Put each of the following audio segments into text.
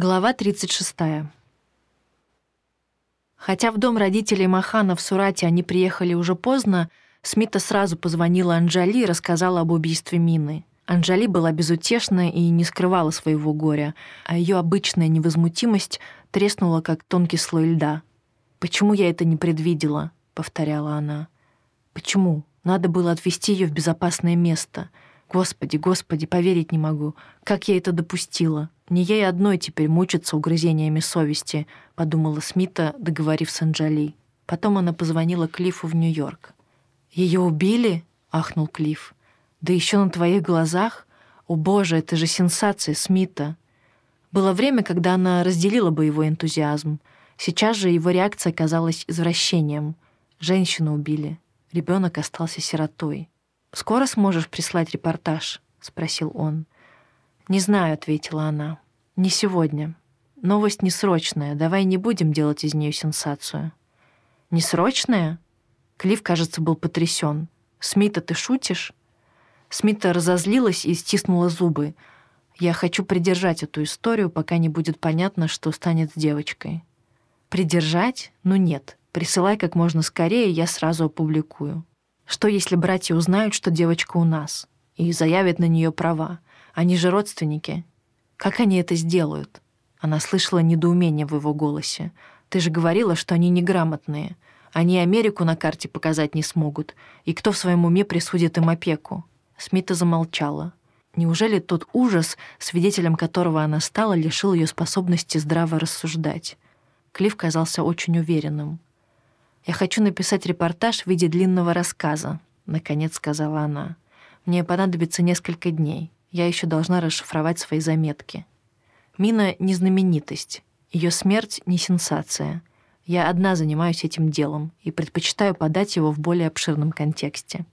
Глава 36. Хотя в дом родителей Махана в Сурате они приехали уже поздно, Смита сразу позвонила Анжали и рассказала об убийстве Мины. Анжали была безутешна и не скрывала своего горя, а ее обычная невозмутимость треснула, как тонкий слой льда. «Почему я это не предвидела?» — повторяла она. «Почему? Надо было отвезти ее в безопасное место. Господи, господи, поверить не могу. Как я это допустила?» Не ей одной теперь мучиться угрызениями совести, подумала Смита, договорив с Анджали. Потом она позвонила Клиффу в Нью-Йорк. Ее убили? ахнул Клифф. Да еще на твоих глазах? О боже, это же сенсация, Смита. Было время, когда она разделила бы его энтузиазм. Сейчас же его реакция казалась извращением. Женщину убили. Ребенок остался сиротой. «Скоро сможешь прислать репортаж?» — спросил он. «Не знаю», — ответила она. «Не сегодня. Новость не срочная. Давай не будем делать из нее сенсацию». «Не срочная?» Клифф, кажется, был потрясен. «Смита, ты шутишь?» Смита разозлилась и стиснула зубы. «Я хочу придержать эту историю, пока не будет понятно, что станет с девочкой». «Придержать? Ну нет. Присылай как можно скорее, я сразу опубликую. Что, если братья узнают, что девочка у нас, и заявят на нее права? Они же родственники. Как они это сделают? Она слышала недоумение в его голосе. Ты же говорила, что они неграмотные. Они Америку на карте показать не смогут. И кто в своем уме присудит им опеку? Смита замолчала. Неужели тот ужас, свидетелем которого она стала, лишил ее способности здраво рассуждать? Клифф казался очень уверенным. «Я хочу написать репортаж в виде длинного рассказа», — наконец сказала она. «Мне понадобится несколько дней. Я еще должна расшифровать свои заметки. Мина — не знаменитость. Ее смерть — не сенсация. Я одна занимаюсь этим делом и предпочитаю подать его в более обширном контексте.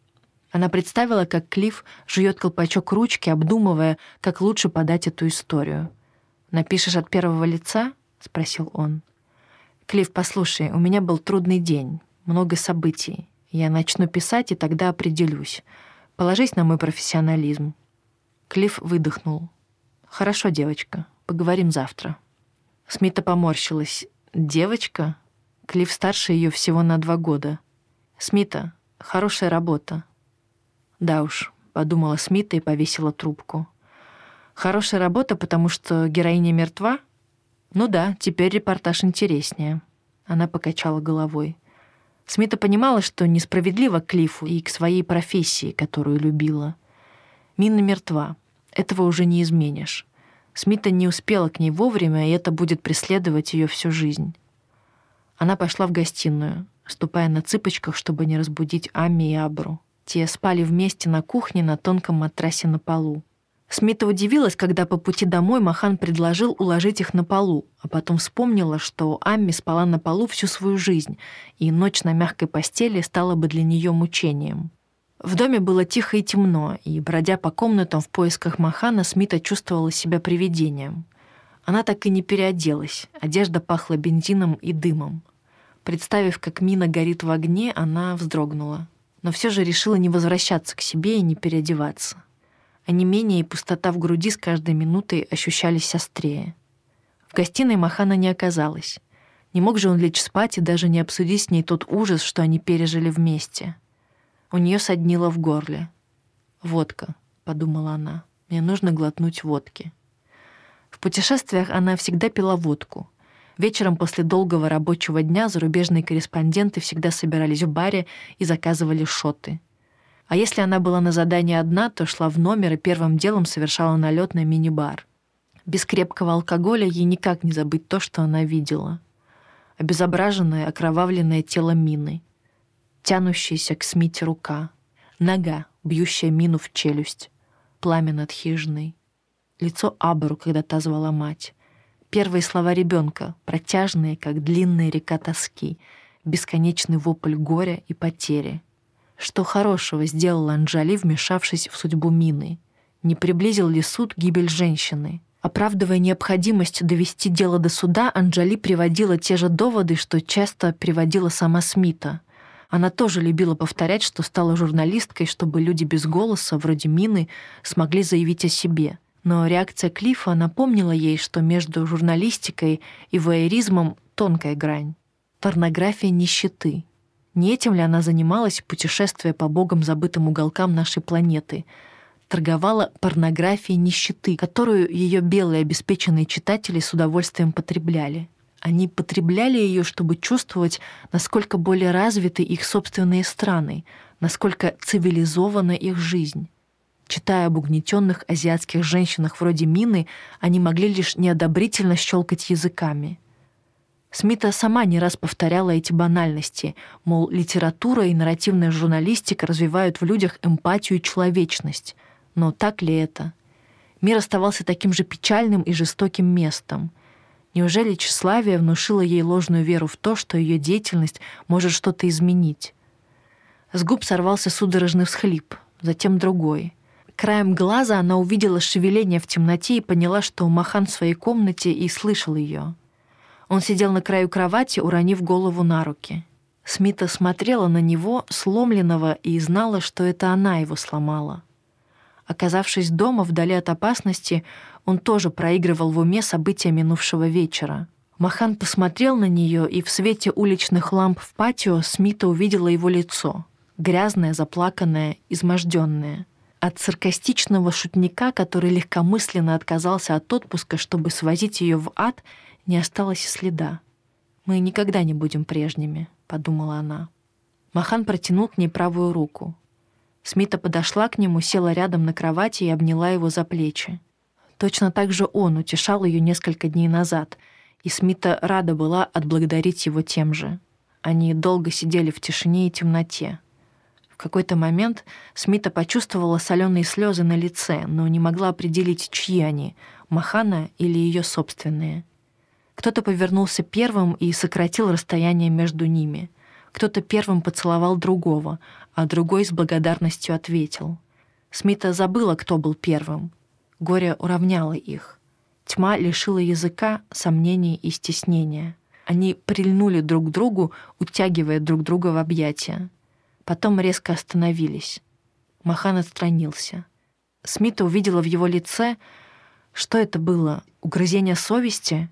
Она представила, как Клифф жует колпачок ручки, обдумывая, как лучше подать эту историю. «Напишешь от первого лица?» — спросил он. «Клифф, послушай, у меня был трудный день, много событий. Я начну писать, и тогда определюсь. Положись на мой профессионализм. Клифф выдохнул. «Хорошо, девочка, поговорим завтра». Смита поморщилась. «Девочка?» Клифф старше ее всего на два года. «Смита, хорошая работа». «Да уж», — подумала Смита и повесила трубку. «Хорошая работа, потому что героиня мертва?» «Ну да, теперь репортаж интереснее». Она покачала головой. Смита понимала, что несправедливо к Клиффу и к своей профессии, которую любила — Мина мертва. Этого уже не изменишь. Смита не успела к ней вовремя, и это будет преследовать ее всю жизнь. Она пошла в гостиную, ступая на цыпочках, чтобы не разбудить Амми и Абру. Те спали вместе на кухне на тонком матрасе на полу. Смита удивилась, когда по пути домой Махан предложил уложить их на полу, а потом вспомнила, что Амми спала на полу всю свою жизнь, и ночь на мягкой постели стала бы для нее мучением. В доме было тихо и темно, и, бродя по комнатам в поисках Махана, Смита чувствовала себя привидением. Она так и не переоделась, одежда пахла бензином и дымом. Представив, как мина горит в огне, она вздрогнула. Но все же решила не возвращаться к себе и не переодеваться. А не менее и пустота в груди с каждой минутой ощущались острее. В гостиной Махана не оказалось. Не мог же он лечь спать и даже не обсудить с ней тот ужас, что они пережили вместе — у нее соднило в горле. «Водка», — подумала она, — «мне нужно глотнуть водки». В путешествиях она всегда пила водку. Вечером после долгого рабочего дня зарубежные корреспонденты всегда собирались в баре и заказывали шоты. А если она была на задании одна, то шла в номер и первым делом совершала налет на мини-бар. Без крепкого алкоголя ей никак не забыть то, что она видела. Обезображенное, окровавленное тело мины — тянущаяся к Смите рука, нога, бьющая мину в челюсть, пламя над хижиной, лицо Абару, когда та звала мать, первые слова ребенка, протяжные, как длинная река тоски, бесконечный вопль горя и потери. Что хорошего сделала Анжали, вмешавшись в судьбу Мины? Не приблизил ли суд гибель женщины? Оправдывая необходимость довести дело до суда, Анжали приводила те же доводы, что часто приводила сама Смита. Она тоже любила повторять, что стала журналисткой, чтобы люди без голоса, вроде Мины, смогли заявить о себе. Но реакция Клифа напомнила ей, что между журналистикой и воеризмом тонкая грань. Порнография нищеты. Не этим ли она занималась, путешествуя по богам забытым уголкам нашей планеты? Торговала порнографией нищеты, которую ее белые обеспеченные читатели с удовольствием потребляли. Они потребляли ее, чтобы чувствовать, насколько более развиты их собственные страны, насколько цивилизована их жизнь. Читая об угнетенных азиатских женщинах вроде Мины, они могли лишь неодобрительно щелкать языками. Смита сама не раз повторяла эти банальности, мол, литература и нарративная журналистика развивают в людях эмпатию и человечность. Но так ли это? Мир оставался таким же печальным и жестоким местом. Неужели тщеславие внушило ей ложную веру в то, что ее деятельность может что-то изменить? С губ сорвался судорожный всхлип, затем другой — Краем глаза она увидела шевеление в темноте и поняла, что Махан в своей комнате и слышал ее. Он сидел на краю кровати, уронив голову на руки. Смита смотрела на него, сломленного, и знала, что это она его сломала. Оказавшись дома, вдали от опасности, он тоже проигрывал в уме события минувшего вечера. Махан посмотрел на нее, и в свете уличных ламп в патио Смита увидела его лицо. Грязное, заплаканное, изможденное — от саркастичного шутника, который легкомысленно отказался от отпуска, чтобы свозить ее в ад, не осталось и следа. «Мы никогда не будем прежними», — подумала она. Махан протянул к ней правую руку. Смита подошла к нему, села рядом на кровати и обняла его за плечи. Точно так же он утешал ее несколько дней назад, и Смита рада была отблагодарить его тем же. Они долго сидели в тишине и темноте. В какой-то момент Смита почувствовала соленые слезы на лице, но не могла определить, чьи они — Махана или ее собственные. Кто-то повернулся первым и сократил расстояние между ними. Кто-то первым поцеловал другого, а другой с благодарностью ответил. Смита забыла, кто был первым. Горе уравняло их. Тьма лишила языка, сомнений и стеснения. Они прильнули друг к другу, утягивая друг друга в объятия. Потом резко остановились. Махан отстранился. Смита увидела в его лице, что это было, угрызение совести?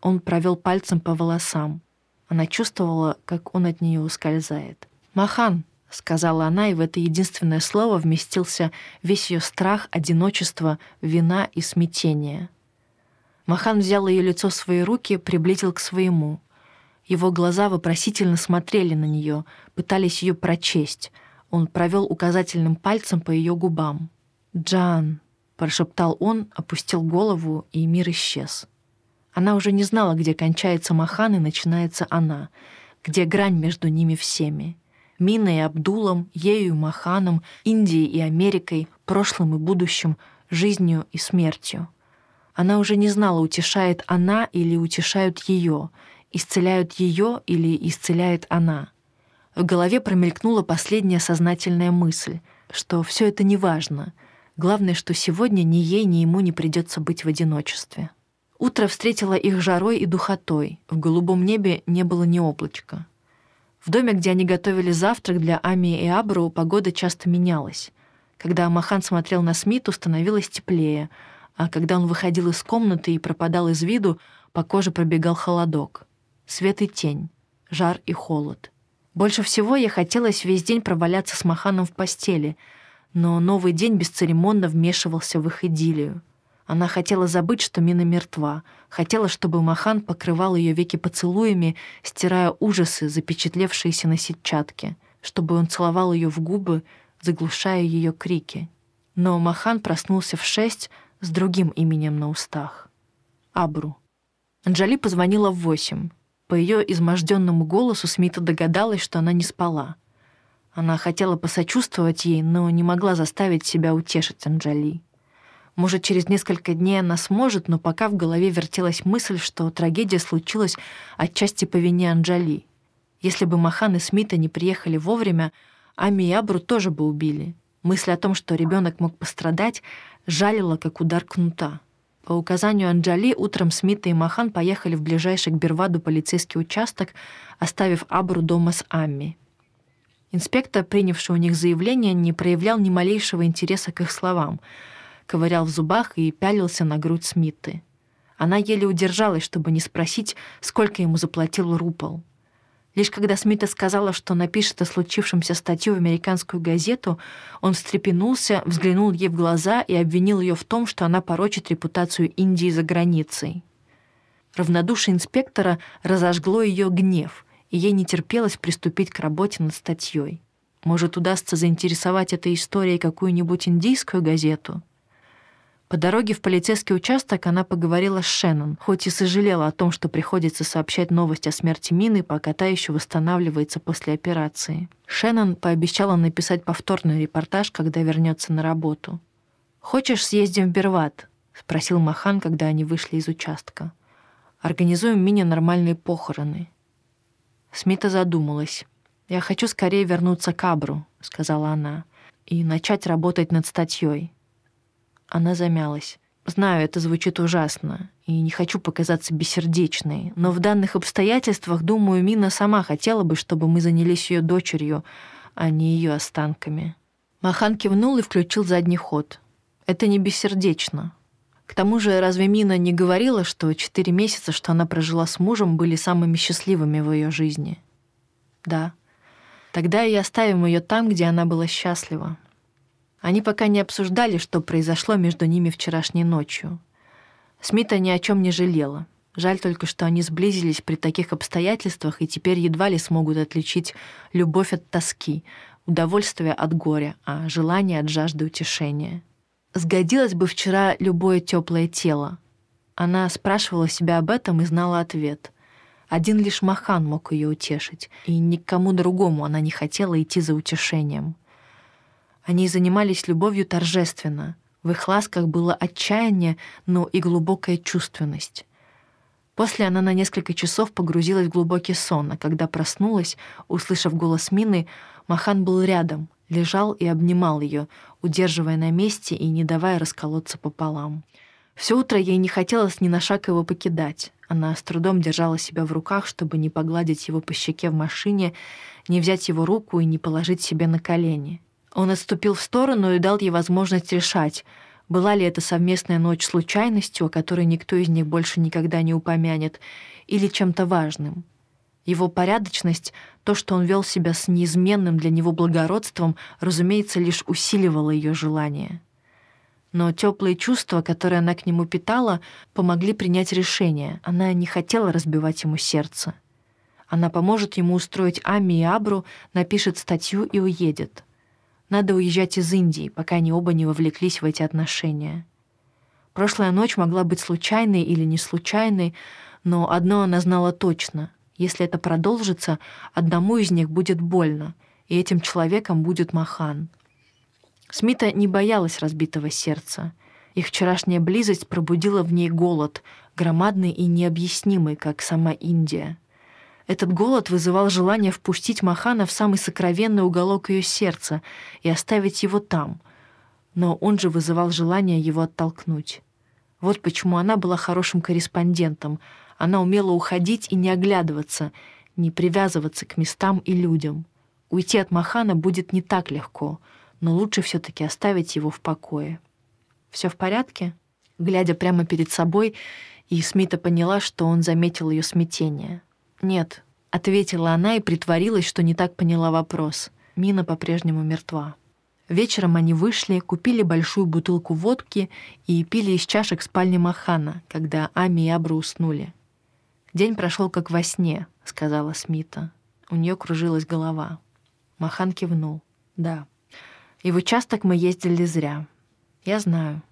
Он провел пальцем по волосам. Она чувствовала, как он от нее ускользает. «Махан», — сказала она, и в это единственное слово вместился весь ее страх, одиночество, вина и смятение. Махан взял ее лицо в свои руки, приблизил к своему. Его глаза вопросительно смотрели на нее, пытались ее прочесть. Он провел указательным пальцем по ее губам. «Джан», — прошептал он, опустил голову, и мир исчез. Она уже не знала, где кончается Махан и начинается она, где грань между ними всеми. Миной и Абдулом, ею и Маханом, Индией и Америкой, прошлым и будущим, жизнью и смертью. Она уже не знала, утешает она или утешают ее — исцеляют ее или исцеляет она. В голове промелькнула последняя сознательная мысль, что все это не важно. Главное, что сегодня ни ей, ни ему не придется быть в одиночестве. Утро встретило их жарой и духотой. В голубом небе не было ни облачка. В доме, где они готовили завтрак для Ами и Абру, погода часто менялась. Когда Махан смотрел на Смиту, становилось теплее, а когда он выходил из комнаты и пропадал из виду, по коже пробегал холодок свет и тень, жар и холод. Больше всего ей хотелось весь день проваляться с Маханом в постели, но новый день бесцеремонно вмешивался в их идиллию. Она хотела забыть, что Мина мертва, хотела, чтобы Махан покрывал ее веки поцелуями, стирая ужасы, запечатлевшиеся на сетчатке, чтобы он целовал ее в губы, заглушая ее крики. Но Махан проснулся в шесть с другим именем на устах — Абру. Анжали позвонила в восемь. По ее изможденному голосу Смита догадалась, что она не спала. Она хотела посочувствовать ей, но не могла заставить себя утешить Анджали. Может, через несколько дней она сможет, но пока в голове вертелась мысль, что трагедия случилась отчасти по вине Анджали. Если бы Махан и Смита не приехали вовремя, Ами и Абру тоже бы убили. Мысль о том, что ребенок мог пострадать, жалила, как удар кнута. По указанию Анджали утром Смита и Махан поехали в ближайший к Берваду полицейский участок, оставив Абру дома с Амми. Инспектор, принявший у них заявление, не проявлял ни малейшего интереса к их словам. Ковырял в зубах и пялился на грудь Смиты. Она еле удержалась, чтобы не спросить, сколько ему заплатил Рупол. Лишь когда Смита сказала, что напишет о случившемся статью в американскую газету, он встрепенулся, взглянул ей в глаза и обвинил ее в том, что она порочит репутацию Индии за границей. Равнодушие инспектора разожгло ее гнев, и ей не терпелось приступить к работе над статьей. Может, удастся заинтересовать этой историей какую-нибудь индийскую газету? По дороге в полицейский участок она поговорила с Шеннон, хоть и сожалела о том, что приходится сообщать новость о смерти Мины, пока та еще восстанавливается после операции. Шеннон пообещала написать повторный репортаж, когда вернется на работу. «Хочешь, съездим в Берват?» — спросил Махан, когда они вышли из участка. «Организуем Мине нормальные похороны». Смита задумалась. «Я хочу скорее вернуться к Абру», — сказала она, — «и начать работать над статьей». Она замялась. Знаю, это звучит ужасно, и не хочу показаться бессердечной, но в данных обстоятельствах, думаю, Мина сама хотела бы, чтобы мы занялись ее дочерью, а не ее останками. Махан кивнул и включил задний ход. Это не бессердечно. К тому же, разве Мина не говорила, что четыре месяца, что она прожила с мужем, были самыми счастливыми в ее жизни? Да. Тогда и оставим ее там, где она была счастлива, они пока не обсуждали, что произошло между ними вчерашней ночью. Смита ни о чем не жалела. Жаль только, что они сблизились при таких обстоятельствах и теперь едва ли смогут отличить любовь от тоски, удовольствие от горя, а желание от жажды утешения. Сгодилось бы вчера любое теплое тело. Она спрашивала себя об этом и знала ответ. Один лишь Махан мог ее утешить, и никому другому она не хотела идти за утешением — они занимались любовью торжественно. В их ласках было отчаяние, но и глубокая чувственность. После она на несколько часов погрузилась в глубокий сон, а когда проснулась, услышав голос Мины, Махан был рядом, лежал и обнимал ее, удерживая на месте и не давая расколоться пополам. Все утро ей не хотелось ни на шаг его покидать. Она с трудом держала себя в руках, чтобы не погладить его по щеке в машине, не взять его руку и не положить себе на колени. Он отступил в сторону и дал ей возможность решать, была ли это совместная ночь случайностью, о которой никто из них больше никогда не упомянет, или чем-то важным. Его порядочность, то, что он вел себя с неизменным для него благородством, разумеется, лишь усиливало ее желание. Но теплые чувства, которые она к нему питала, помогли принять решение. Она не хотела разбивать ему сердце. Она поможет ему устроить Ами и Абру, напишет статью и уедет. Надо уезжать из Индии, пока они оба не вовлеклись в эти отношения. Прошлая ночь могла быть случайной или не случайной, но одно она знала точно. Если это продолжится, одному из них будет больно, и этим человеком будет Махан. Смита не боялась разбитого сердца. Их вчерашняя близость пробудила в ней голод, громадный и необъяснимый, как сама Индия. Этот голод вызывал желание впустить Махана в самый сокровенный уголок ее сердца и оставить его там. Но он же вызывал желание его оттолкнуть. Вот почему она была хорошим корреспондентом. Она умела уходить и не оглядываться, не привязываться к местам и людям. Уйти от Махана будет не так легко, но лучше все таки оставить его в покое. Все в порядке?» Глядя прямо перед собой, и Смита поняла, что он заметил ее смятение — «Нет», — ответила она и притворилась, что не так поняла вопрос. Мина по-прежнему мертва. Вечером они вышли, купили большую бутылку водки и пили из чашек спальни Махана, когда Ами и Абру уснули. «День прошел как во сне», — сказала Смита. У нее кружилась голова. Махан кивнул. «Да. И в участок мы ездили зря. Я знаю.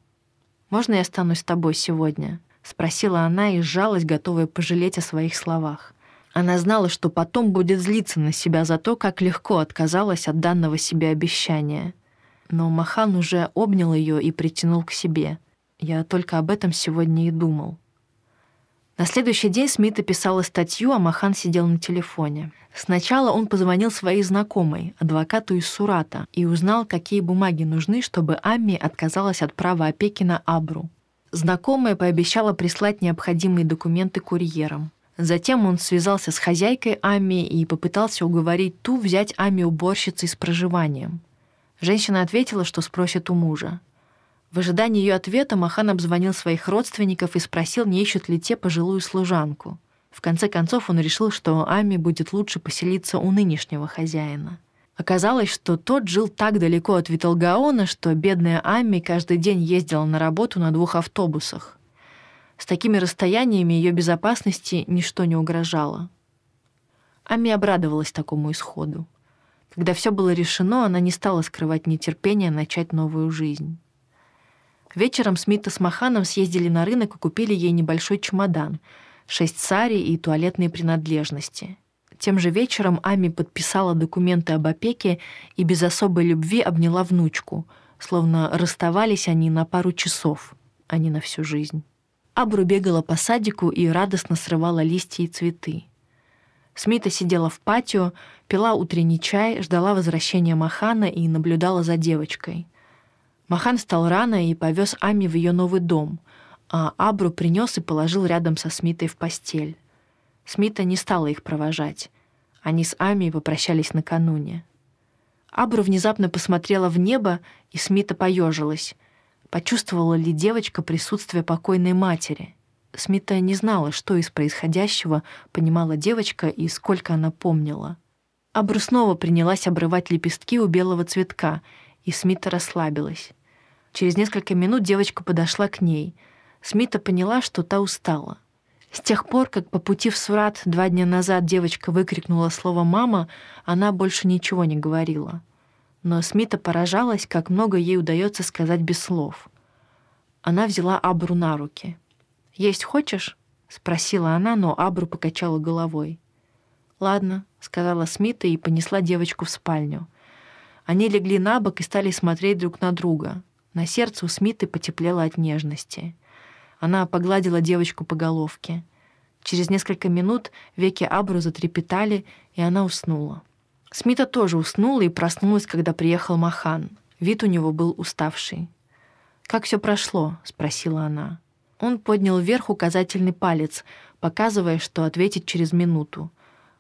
Можно я останусь с тобой сегодня?» — спросила она и сжалась, готовая пожалеть о своих словах. Она знала, что потом будет злиться на себя за то, как легко отказалась от данного себе обещания. Но Махан уже обнял ее и притянул к себе. Я только об этом сегодня и думал. На следующий день Смита писала статью, а Махан сидел на телефоне. Сначала он позвонил своей знакомой, адвокату из Сурата, и узнал, какие бумаги нужны, чтобы Амми отказалась от права опеки на Абру. Знакомая пообещала прислать необходимые документы курьером. Затем он связался с хозяйкой Ами и попытался уговорить ту взять Ами уборщицей с проживанием. Женщина ответила, что спросит у мужа. В ожидании ее ответа Махан обзвонил своих родственников и спросил, не ищут ли те пожилую служанку. В конце концов он решил, что Ами будет лучше поселиться у нынешнего хозяина. Оказалось, что тот жил так далеко от Виталгаона, что бедная Ами каждый день ездила на работу на двух автобусах. С такими расстояниями ее безопасности ничто не угрожало. Ами обрадовалась такому исходу. Когда все было решено, она не стала скрывать нетерпения начать новую жизнь. Вечером Смита с Маханом съездили на рынок и купили ей небольшой чемодан, шесть сари и туалетные принадлежности. Тем же вечером Ами подписала документы об опеке и без особой любви обняла внучку, словно расставались они на пару часов, а не на всю жизнь. Абру бегала по садику и радостно срывала листья и цветы. Смита сидела в патио, пила утренний чай, ждала возвращения Махана и наблюдала за девочкой. Махан встал рано и повез Ами в ее новый дом, а Абру принес и положил рядом со Смитой в постель. Смита не стала их провожать. Они с Ами попрощались накануне. Абру внезапно посмотрела в небо, и Смита поежилась. Почувствовала ли девочка присутствие покойной матери? Смита не знала, что из происходящего понимала девочка и сколько она помнила. Абру снова принялась обрывать лепестки у белого цветка, и Смита расслабилась. Через несколько минут девочка подошла к ней. Смита поняла, что та устала. С тех пор, как по пути в Сурат два дня назад девочка выкрикнула слово «мама», она больше ничего не говорила. Но Смита поражалась, как много ей удается сказать без слов. Она взяла Абру на руки. «Есть хочешь?» — спросила она, но Абру покачала головой. «Ладно», — сказала Смита и понесла девочку в спальню. Они легли на бок и стали смотреть друг на друга. На сердце у Смиты потеплело от нежности — она погладила девочку по головке. Через несколько минут веки Абру затрепетали, и она уснула. Смита тоже уснула и проснулась, когда приехал Махан. Вид у него был уставший. «Как все прошло?» — спросила она. Он поднял вверх указательный палец, показывая, что ответить через минуту.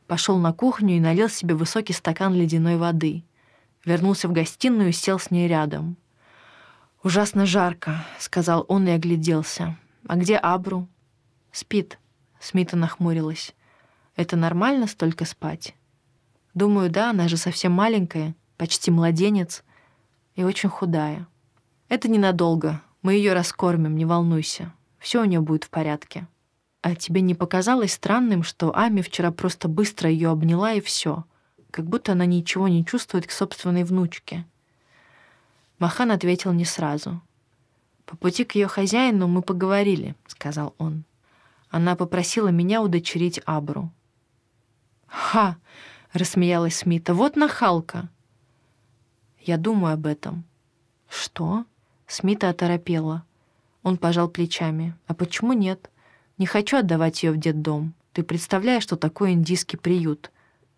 Пошел на кухню и налил себе высокий стакан ледяной воды. Вернулся в гостиную и сел с ней рядом. «Ужасно жарко», — сказал он и огляделся. «А где Абру?» «Спит», — Смита нахмурилась. «Это нормально столько спать?» «Думаю, да, она же совсем маленькая, почти младенец и очень худая. Это ненадолго, мы ее раскормим, не волнуйся. Все у нее будет в порядке». «А тебе не показалось странным, что Ами вчера просто быстро ее обняла и все, как будто она ничего не чувствует к собственной внучке?» Махан ответил не сразу. «По пути к ее хозяину мы поговорили», — сказал он. Она попросила меня удочерить Абру. «Ха!» — рассмеялась Смита. «Вот нахалка!» «Я думаю об этом». «Что?» — Смита оторопела. Он пожал плечами. «А почему нет? Не хочу отдавать ее в детдом. Ты представляешь, что такое индийский приют?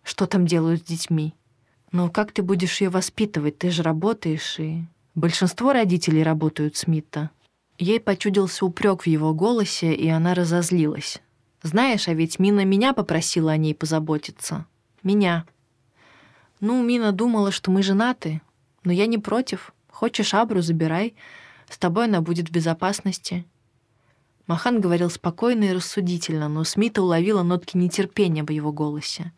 Что там делают с детьми? Но как ты будешь ее воспитывать? Ты же работаешь и...» Большинство родителей работают с Митта. Ей почудился упрек в его голосе, и она разозлилась. «Знаешь, а ведь Мина меня попросила о ней позаботиться. Меня». «Ну, Мина думала, что мы женаты, но я не против. Хочешь Абру, забирай. С тобой она будет в безопасности». Махан говорил спокойно и рассудительно, но Смита уловила нотки нетерпения в его голосе.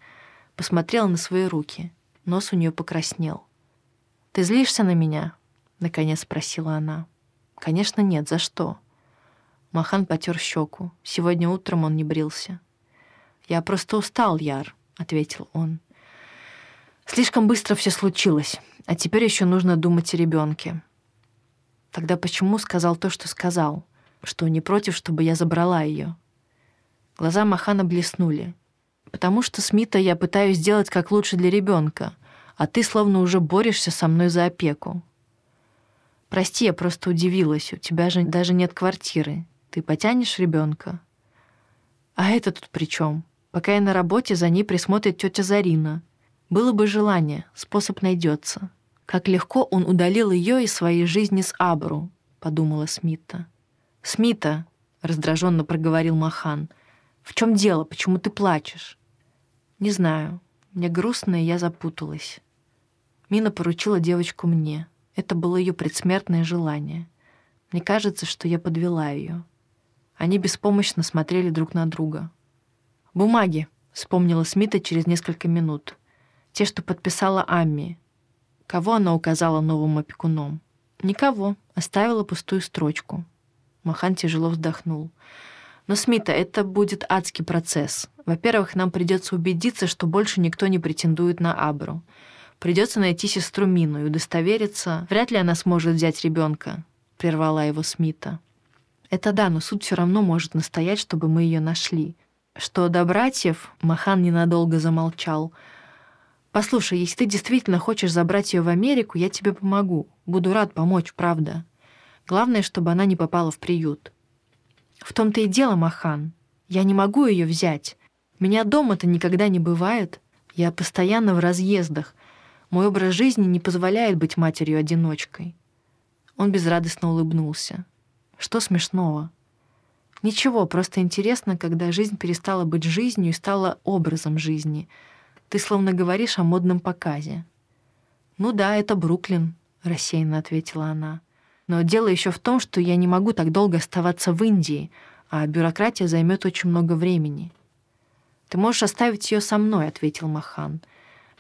Посмотрела на свои руки. Нос у нее покраснел. «Ты злишься на меня?» Наконец спросила она. «Конечно нет, за что?» Махан потер щеку. Сегодня утром он не брился. «Я просто устал, Яр», — ответил он. «Слишком быстро все случилось, а теперь еще нужно думать о ребенке. Тогда почему сказал то, что сказал? Что не против, чтобы я забрала ее? Глаза Махана блеснули. «Потому что Смита я пытаюсь сделать как лучше для ребенка, а ты словно уже борешься со мной за опеку. Прости, я просто удивилась. У тебя же даже нет квартиры. Ты потянешь ребенка? А это тут при чем? Пока я на работе, за ней присмотрит тетя Зарина. Было бы желание, способ найдется. Как легко он удалил ее из своей жизни с Абру, подумала Смита. Смита, раздраженно проговорил Махан. В чем дело? Почему ты плачешь? Не знаю. Мне грустно, и я запуталась. Мина поручила девочку мне. Это было ее предсмертное желание. Мне кажется, что я подвела ее. Они беспомощно смотрели друг на друга. «Бумаги», — вспомнила Смита через несколько минут. «Те, что подписала Амми. Кого она указала новым опекуном?» «Никого», — оставила пустую строчку. Махан тяжело вздохнул. «Но, Смита, это будет адский процесс. Во-первых, нам придется убедиться, что больше никто не претендует на Абру. Придется найти сестру Мину и удостовериться, вряд ли она сможет взять ребенка, прервала его Смита. Это да, но суд все равно может настоять, чтобы мы ее нашли. Что до братьев, Махан ненадолго замолчал. Послушай, если ты действительно хочешь забрать ее в Америку, я тебе помогу. Буду рад помочь, правда. Главное, чтобы она не попала в приют. В том-то и дело, Махан. Я не могу ее взять. Меня дома-то никогда не бывает. Я постоянно в разъездах. Мой образ жизни не позволяет быть матерью-одиночкой. Он безрадостно улыбнулся. Что смешного? Ничего, просто интересно, когда жизнь перестала быть жизнью и стала образом жизни. Ты словно говоришь о модном показе. «Ну да, это Бруклин», — рассеянно ответила она. «Но дело еще в том, что я не могу так долго оставаться в Индии, а бюрократия займет очень много времени». «Ты можешь оставить ее со мной», — ответил Махан.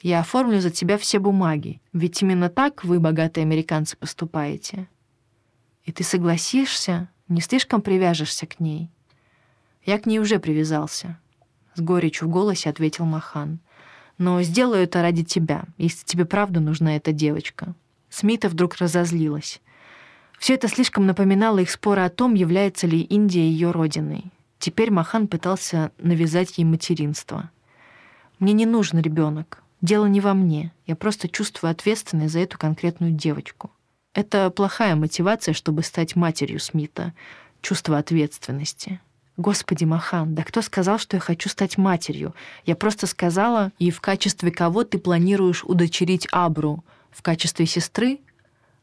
«Я оформлю за тебя все бумаги, ведь именно так вы, богатые американцы, поступаете». И ты согласишься, не слишком привяжешься к ней. Я к ней уже привязался. С горечью в голосе ответил Махан. Но сделаю это ради тебя, если тебе правда нужна эта девочка. Смита вдруг разозлилась. Все это слишком напоминало их споры о том, является ли Индия ее родиной. Теперь Махан пытался навязать ей материнство. «Мне не нужен ребенок. Дело не во мне. Я просто чувствую ответственность за эту конкретную девочку. Это плохая мотивация, чтобы стать матерью Смита. Чувство ответственности. Господи, Махан, да кто сказал, что я хочу стать матерью? Я просто сказала, и в качестве кого ты планируешь удочерить Абру? В качестве сестры?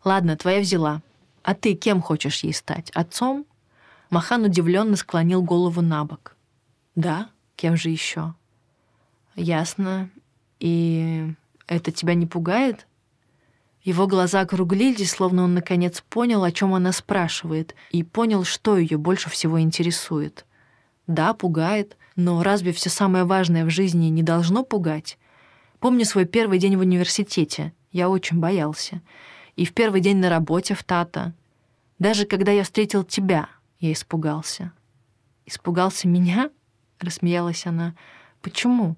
Ладно, твоя взяла. А ты кем хочешь ей стать? Отцом? Махан удивленно склонил голову на бок. Да, кем же еще? Ясно. И это тебя не пугает? Его глаза округлились, словно он наконец понял, о чем она спрашивает, и понял, что ее больше всего интересует. Да, пугает, но разве все самое важное в жизни не должно пугать? Помню свой первый день в университете. Я очень боялся. И в первый день на работе в Тата. Даже когда я встретил тебя, я испугался. «Испугался меня?» — рассмеялась она. «Почему?»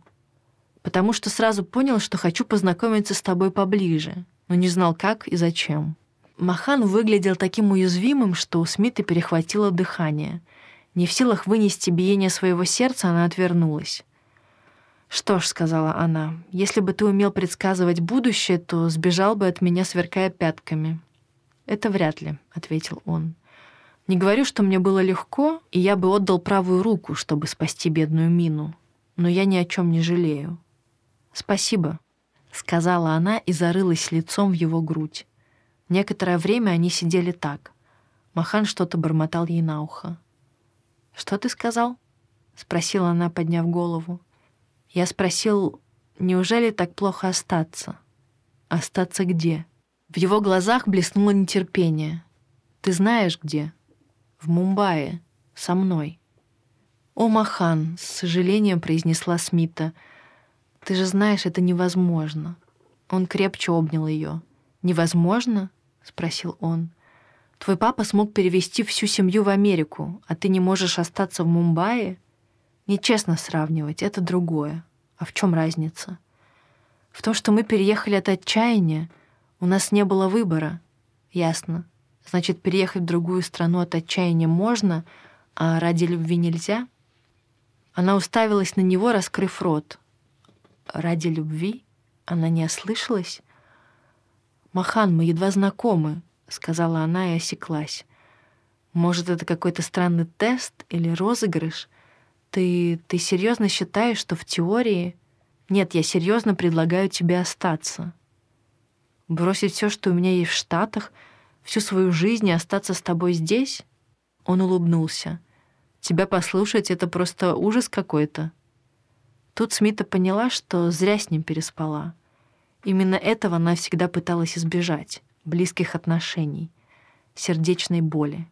«Потому что сразу понял, что хочу познакомиться с тобой поближе, но не знал, как и зачем. Махан выглядел таким уязвимым, что у Смита перехватило дыхание. Не в силах вынести биение своего сердца, она отвернулась. «Что ж», — сказала она, — «если бы ты умел предсказывать будущее, то сбежал бы от меня, сверкая пятками». «Это вряд ли», — ответил он. «Не говорю, что мне было легко, и я бы отдал правую руку, чтобы спасти бедную Мину, но я ни о чем не жалею». «Спасибо», — сказала она и зарылась лицом в его грудь. Некоторое время они сидели так. Махан что-то бормотал ей на ухо. «Что ты сказал?» — спросила она, подняв голову. Я спросил, неужели так плохо остаться? Остаться где? В его глазах блеснуло нетерпение. «Ты знаешь где?» «В Мумбаи. Со мной». «О, Махан!» — с сожалением произнесла Смита — ты же знаешь, это невозможно. Он крепче обнял ее. Невозможно? спросил он. Твой папа смог перевести всю семью в Америку, а ты не можешь остаться в Мумбаи? Нечестно сравнивать, это другое. А в чем разница? В том, что мы переехали от отчаяния, у нас не было выбора. Ясно. Значит, переехать в другую страну от отчаяния можно, а ради любви нельзя? Она уставилась на него, раскрыв рот ради любви? Она не ослышалась? «Махан, мы едва знакомы», — сказала она и осеклась. «Может, это какой-то странный тест или розыгрыш? Ты, ты серьезно считаешь, что в теории...» «Нет, я серьезно предлагаю тебе остаться. Бросить все, что у меня есть в Штатах, всю свою жизнь и остаться с тобой здесь?» Он улыбнулся. «Тебя послушать — это просто ужас какой-то. Тут Смита поняла, что зря с ним переспала. Именно этого она всегда пыталась избежать — близких отношений. сердечной боли.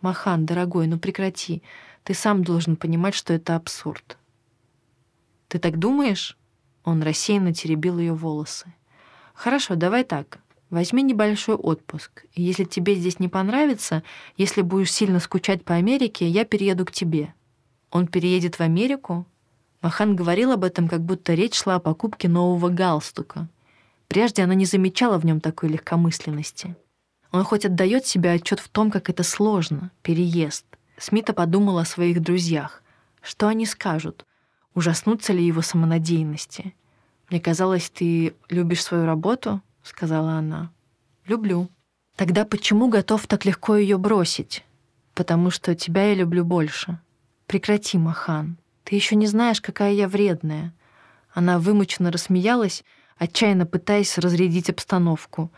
«Махан, дорогой, ну прекрати. Ты сам должен понимать, что это абсурд». «Ты так думаешь?» Он рассеянно теребил ее волосы. «Хорошо, давай так. Возьми небольшой отпуск. Если тебе здесь не понравится, если будешь сильно скучать по Америке, я перееду к тебе». Он переедет в Америку? Махан говорил об этом, как будто речь шла о покупке нового галстука. Прежде она не замечала в нем такой легкомысленности. Он хоть отдает себе отчет в том, как это сложно — переезд. Смита подумала о своих друзьях. Что они скажут? Ужаснутся ли его самонадеянности? «Мне казалось, ты любишь свою работу?» — сказала она. «Люблю». «Тогда почему готов так легко ее бросить?» «Потому что тебя я люблю больше». «Прекрати, Махан. Ты еще не знаешь, какая я вредная». Она вымученно рассмеялась, отчаянно пытаясь разрядить обстановку.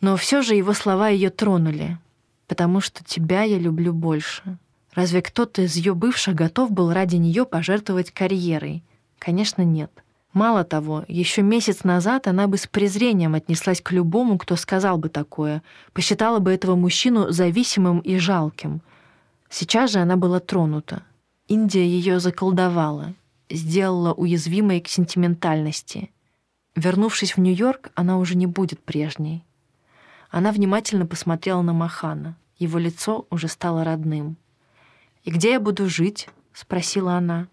Но все же его слова ее тронули. «Потому что тебя я люблю больше». Разве кто-то из ее бывших готов был ради нее пожертвовать карьерой? Конечно, нет. Мало того, еще месяц назад она бы с презрением отнеслась к любому, кто сказал бы такое, посчитала бы этого мужчину зависимым и жалким. Сейчас же она была тронута. Индия ее заколдовала, сделала уязвимой к сентиментальности. Вернувшись в Нью-Йорк, она уже не будет прежней. Она внимательно посмотрела на Махана. Его лицо уже стало родным. «И где я буду жить?» — спросила она.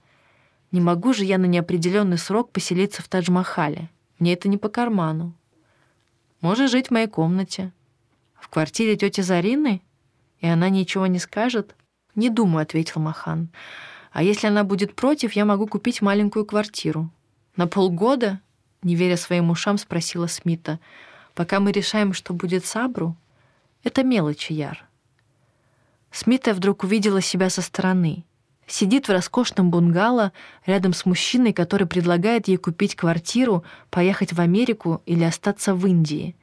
«Не могу же я на неопределенный срок поселиться в Тадж-Махале. Мне это не по карману. Можешь жить в моей комнате. В квартире тети Зарины? И она ничего не скажет?» «Не думаю», — ответил Махан. «А если она будет против, я могу купить маленькую квартиру». «На полгода?» — не веря своим ушам, спросила Смита. «Пока мы решаем, что будет с Абру?» «Это мелочи, Яр». Смита вдруг увидела себя со стороны. Сидит в роскошном бунгало рядом с мужчиной, который предлагает ей купить квартиру, поехать в Америку или остаться в Индии.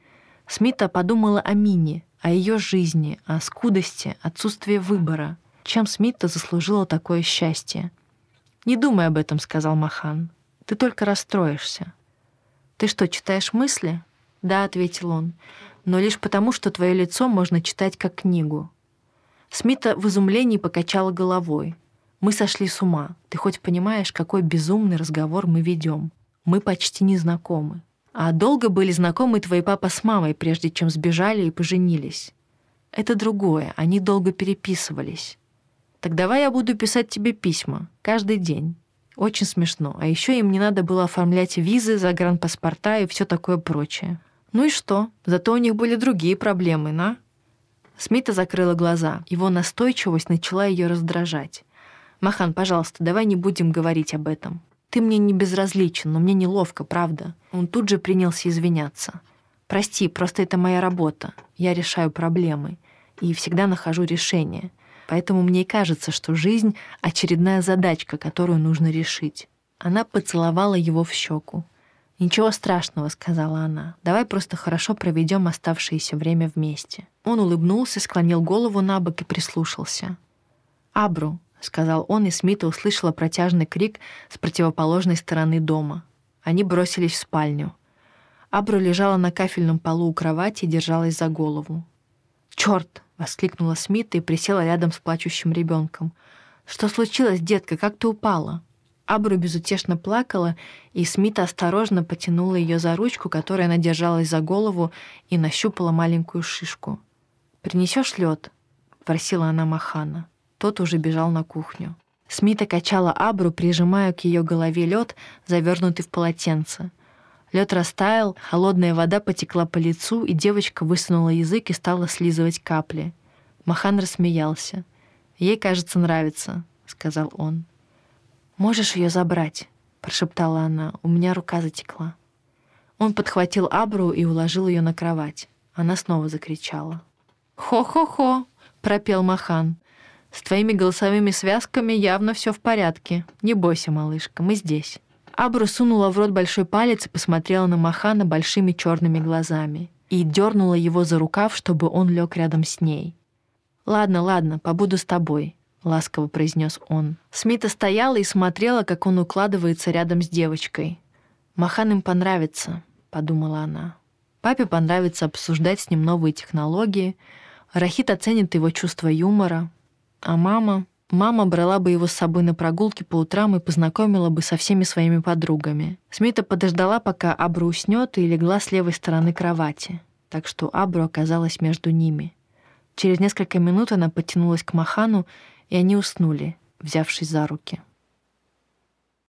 Смита подумала о Мине, о ее жизни, о скудости, отсутствии выбора — чем Смитта заслужила такое счастье. «Не думай об этом», — сказал Махан. «Ты только расстроишься». «Ты что, читаешь мысли?» «Да», — ответил он, «но лишь потому, что твое лицо можно читать как книгу». Смита в изумлении покачала головой. «Мы сошли с ума. Ты хоть понимаешь, какой безумный разговор мы ведем? Мы почти не знакомы. А долго были знакомы твои папа с мамой, прежде чем сбежали и поженились. Это другое, они долго переписывались. Так давай я буду писать тебе письма каждый день. Очень смешно. А еще им не надо было оформлять визы, загранпаспорта и все такое прочее. Ну и что? Зато у них были другие проблемы, на? Смита закрыла глаза. Его настойчивость начала ее раздражать. «Махан, пожалуйста, давай не будем говорить об этом. Ты мне не безразличен, но мне неловко, правда». Он тут же принялся извиняться. «Прости, просто это моя работа. Я решаю проблемы. И всегда нахожу решение. Поэтому мне кажется, что жизнь — очередная задачка, которую нужно решить. Она поцеловала его в щеку. «Ничего страшного», — сказала она. «Давай просто хорошо проведем оставшееся время вместе». Он улыбнулся, склонил голову на бок и прислушался. «Абру», — сказал он, и Смита услышала протяжный крик с противоположной стороны дома. Они бросились в спальню. Абру лежала на кафельном полу у кровати и держалась за голову. «Черт!» Воскликнула Смита и присела рядом с плачущим ребенком. «Что случилось, детка? Как ты упала?» Абру безутешно плакала, и Смита осторожно потянула ее за ручку, которой она держалась за голову, и нащупала маленькую шишку. «Принесешь лед?» — просила она Махана. Тот уже бежал на кухню. Смита качала Абру, прижимая к ее голове лед, завернутый в полотенце. Лед растаял, холодная вода потекла по лицу, и девочка высунула язык и стала слизывать капли. Махан рассмеялся. «Ей, кажется, нравится», — сказал он. «Можешь ее забрать?» — прошептала она. «У меня рука затекла». Он подхватил Абру и уложил ее на кровать. Она снова закричала. «Хо-хо-хо!» — пропел Махан. «С твоими голосовыми связками явно все в порядке. Не бойся, малышка, мы здесь». Абру сунула в рот большой палец и посмотрела на Махана большими черными глазами и дернула его за рукав, чтобы он лег рядом с ней. «Ладно, ладно, побуду с тобой», — ласково произнес он. Смита стояла и смотрела, как он укладывается рядом с девочкой. «Махан им понравится», — подумала она. Папе понравится обсуждать с ним новые технологии, Рахит оценит его чувство юмора, а мама... Мама брала бы его с собой на прогулки по утрам и познакомила бы со всеми своими подругами. Смита подождала, пока Абра уснет, и легла с левой стороны кровати, так что Абру оказалась между ними. Через несколько минут она подтянулась к Махану, и они уснули, взявшись за руки.